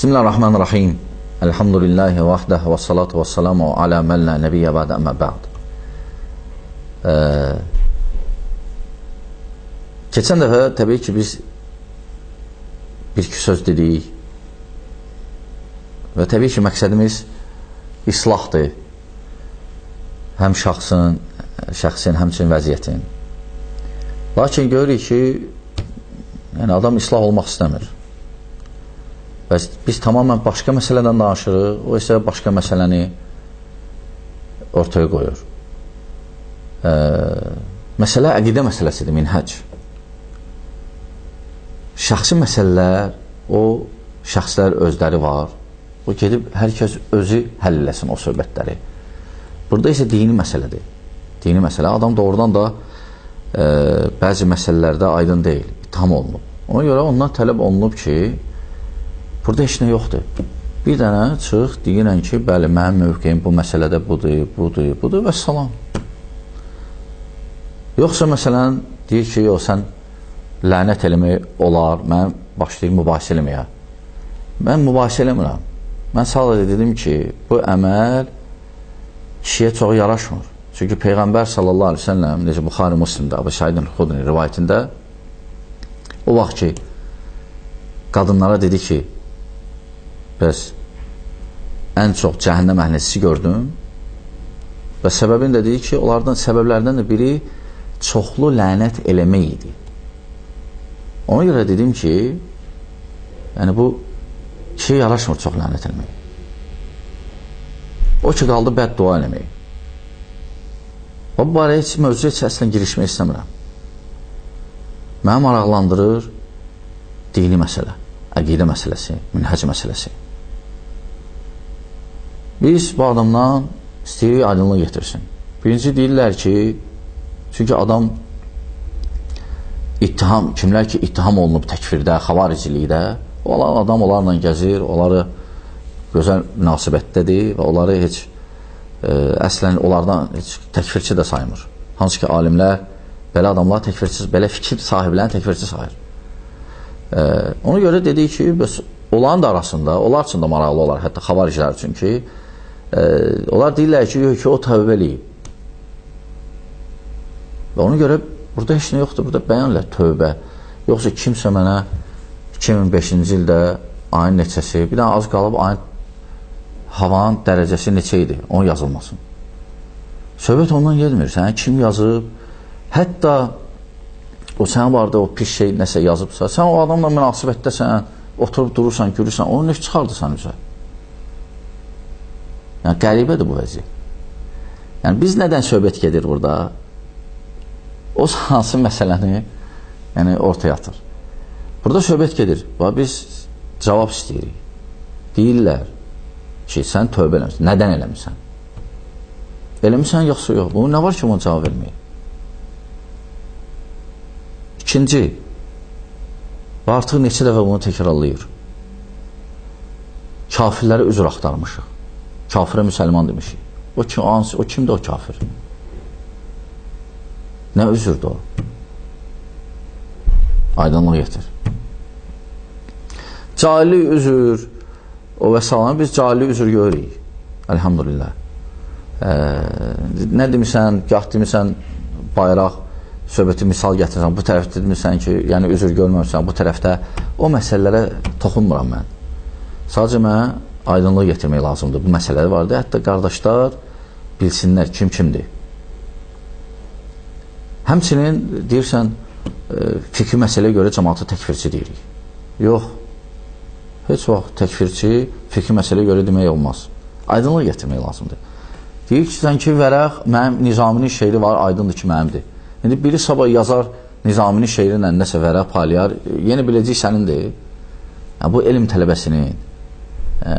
Bismillahirrahmanirrahim. Elhamdülillahi vahdah və salatu və salamu alə mən la nəbiyyə bədə əmmə bə'd. Ee, keçən dəfə təbii ki, biz bir-iki söz dedik və təbii ki, məqsədimiz islahdır. Həm şəxsin, şəxsin, həmçin vəziyyətin. Lakin görürük ki, yəni adam islah olmaq istəmir. Bəs biz tamamən başqa məsələdən danışırıq, o isə başqa məsələni ortaya qoyur. E, məsələ əqidə məsələsidir, minhəc. Şəxsi məsələlər, o şəxslər özləri var. O gedib hər kəs özü həll eləsin o söhbətləri. Burada isə dini məsələdir. Dini məsələ. Adam doğrudan da e, bəzi məsələlərdə aydın deyil, tam olunub. Ona görə ondan tələb olunub ki, Burada heç nə yoxdur. Bir dənə çıx, deyirən ki, bəli, mənim mövqeyim bu məsələdə budur, budur, budur və salam. Yoxsa məsələn, deyir ki, yox, sən lənət eləmək olar, mən başlayıb mübahisə eləməyə. Mən mübahisə eləmirəm. Mən sadəcə dedim ki, bu əməl kişiyə çox yaraşmır. Çünki Peyğəmbər sallallahu aleyhi ve sellem, necə Buxari Müslimdə, Abu Saidin Xudri rivayətində o vaxt ki, qadınlara dedi ki, bəs ən çox cəhənnəm əhlisi gördüm və səbəbin də deyir ki, onlardan səbəblərdən də biri çoxlu lənət eləmək idi. Ona görə dedim ki, yəni bu şey yaraşmır çox lənət eləmək. O ki, qaldı bəd dua eləmək. O barəyə heç mövzuya heç əslən girişmək istəmirəm. Mənə maraqlandırır dini məsələ, əqidə məsələsi, minhəc məsələsi. Biz bu adamdan istəyirik aydınlıq getirsin. Birinci deyirlər ki, çünki adam ittiham, kimlər ki ittiham olunub təkfirdə, xavaricilikdə, olan adam onlarla gəzir, onları gözəl münasibətdədir və onları heç e, əslən onlardan heç təkfirçi də saymır. Hansı ki, alimlər belə adamlar təkfirçi, belə fikir sahiblərini təkfirçi sayır. E, ona görə dedik ki, bəs onların da arasında, onlar üçün də maraqlı olar, hətta xavaricilər üçün ki, onlar deyirlər ki, yox ki, o tövbə eləyib. Və ona görə burada heç nə yoxdur, burada bəyanlə tövbə. Yoxsa kimsə mənə 2005-ci ildə ayın neçəsi, bir dənə az qalıb ayın havanın dərəcəsi neçə idi, onun yazılmasın. Söhbət ondan gedmir. Sənə kim yazıb? Hətta o sənin vardı, o pis şey nəsə yazıbsa, sən o adamla münasibətdəsən, oturub durursan, gülürsən, onu nə çıxardı sən üzə? Yəni, qəribədir bu vəziyyət. Yəni, biz nədən söhbət gedir burada? O hansı məsələni yəni, ortaya atır. Burada söhbət gedir. Bax, biz cavab istəyirik. Deyirlər ki, sən tövbə eləmirsən. Nədən eləmirsən? Eləmirsən, yoxsa yox. Bunun nə var ki, ona cavab verməyək? İkinci, artıq neçə dəfə bunu təkrarlayır. Kafirlərə üzr axtarmışıq. Kafirə müsəlman demişik. O kim, hansı, o kimdir o kafir? Nə üzürdür o? Aydınlıq yetir. Cahili üzür o və salam biz cahili üzür görürük. Elhamdülillah. Ee, nə demisən, gah demisən bayraq söhbəti misal gətirsən, bu tərəfdə demisən ki, yəni üzr görməmişsən, bu tərəfdə o məsələlərə toxunmuram mən. Sadəcə mən aydınlıq getirmək lazımdır. Bu məsələlər vardır. Hətta qardaşlar bilsinlər kim kimdir. Həmçinin deyirsən, e, fikri məsələyə görə cəmaatı təkfirçi deyirik. Yox. Heç vaxt təkfirçi fikri məsələyə görə demək olmaz. Aydınlıq getirmək lazımdır. Deyir ki, sən ki, vərəq, mənim nizaminin şeiri var, aydındır ki, mənimdir. İndi biri sabah yazar nizaminin şeiri ilə nəsə vərəq palayar, yenə biləcək sənindir. Yəni, bu elm tələbəsinin, ə,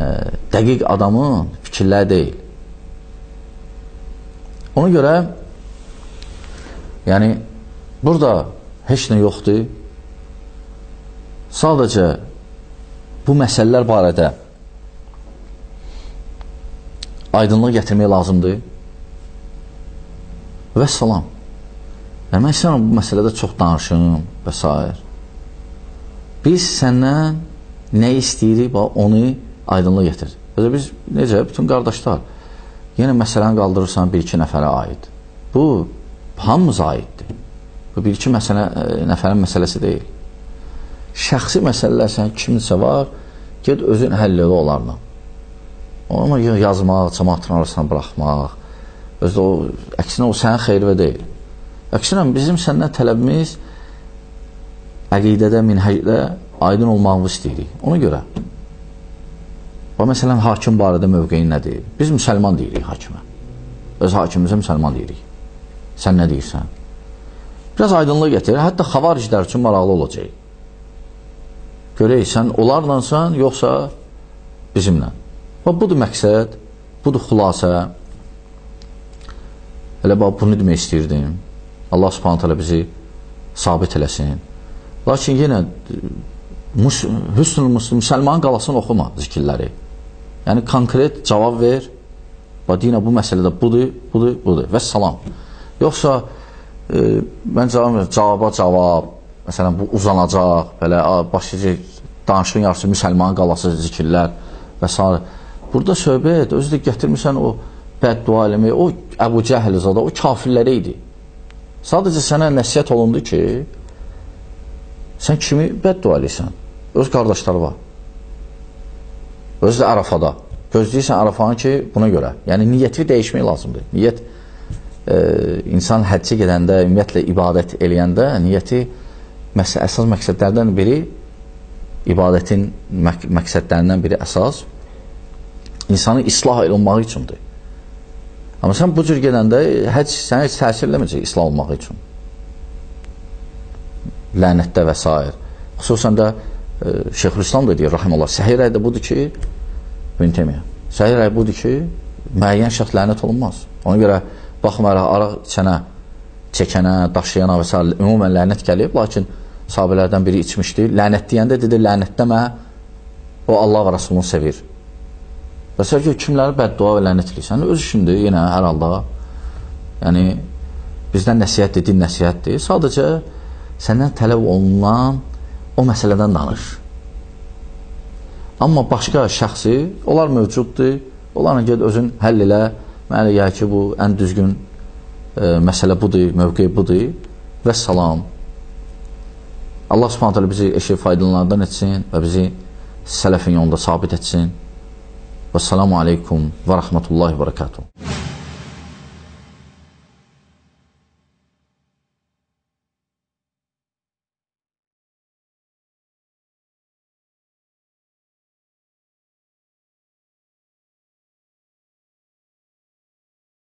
dəqiq adamın fikirləri deyil. Ona görə yəni burada heç nə yoxdur. Sadəcə bu məsələlər barədə aydınlıq gətirmək lazımdır. Və salam. Və mən istəyirəm bu məsələdə çox danışım və s. Biz səndən nə istəyirik, onu aydınlıq gətirir. Özə biz necə, bütün qardaşlar, yenə məsələni qaldırırsan bir-iki nəfərə aid. Bu, hamımıza aiddir. Bu bir-iki məsələ, e, nəfərin məsələsi deyil. Şəxsi məsələlər sən kimsə var, get özün həll elə onlarla. Onu yazmaq, cəmaatın arasına buraxmaq, özdə o, əksinə o sənin xeyrivə deyil. Əksinə bizim səndən tələbimiz əqidədə, minhəcdə aydın olmağımı istəyirik. Ona görə. Və məsələn, hakim barədə mövqeyin nədir? Biz müsəlman deyirik hakimə. Öz hakimimizə müsəlman deyirik. Sən nə deyirsən? Biraz aydınlıq getirir. Hətta xavariclər üçün maraqlı olacaq. Görək, sən onlarlansan, yoxsa bizimlə. Və budur məqsəd, budur xülasə. Elə bax, bunu demək istəyirdim. Allah subhanət hələ bizi sabit eləsin. Lakin yenə hüsnül müsəlman qalasını oxuma zikirləri. Yəni, konkret cavab ver. Deyinə, bu məsələdə budur, budur, budur. Və salam. Yoxsa, e, mən cavab verir, cavaba cavab, məsələn, bu uzanacaq, belə, başlayacaq, danışığın yarısı müsəlman qalası zikirlər və s. Burada söhbət, özü də gətirmirsən o bəddua eləməyi, o Əbu Cəhəlizada, o kafirlərə idi. Sadəcə sənə nəsiyyət olundu ki, sən kimi bəddua eləyirsən? Öz qardaşları var. Özü də Ərafada. Gözləyirsən Ərafanı ki, buna görə. Yəni, niyyəti dəyişmək lazımdır. Niyyət, e, insan həccə gedəndə, ümumiyyətlə ibadət eləyəndə, niyyəti məs əsas məqsədlərdən biri, ibadətin mək məqsədlərindən biri əsas, insanın islah olunmağı üçündür. Amma sən bu cür gedəndə həcc sənə heç təsir eləməyəcək islah olmaq üçün. Lənətdə və s. Xüsusən də e, Şeyxülislam da deyir, rahiməllah, səhir rəy də budur ki, bunu deməyəm, səhir rəy budur ki, müəyyən şəxs lənət olunmaz. Ona görə baxmayaraq araq içənə, çəkənə, daşıyana və s. ümumən lənət gəlib, lakin sahabələrdən biri içmişdi. Lənət deyəndə dedi, lənətləmə, o Allah və Rasulunu sevir. Və sən ki, kimləri bəddua və lənət edirsən, öz işindir, yenə hər halda. Yəni, bizdən nəsiyyətdir, din nəsiyyətdir. Sadəcə, səndən tələb olunan o məsələdən danış. Amma başqa şəxsi, onlar mövcuddur, onlarla ged özün həll elə, mənə gəl ki, bu ən düzgün e, məsələ budur, mövqey budur və salam. Allah subhanətələ bizi eşi faydalanlardan etsin və bizi sələfin yolunda sabit etsin. Vəssalamu aleykum və rəhmətullahi və rəkatuhu.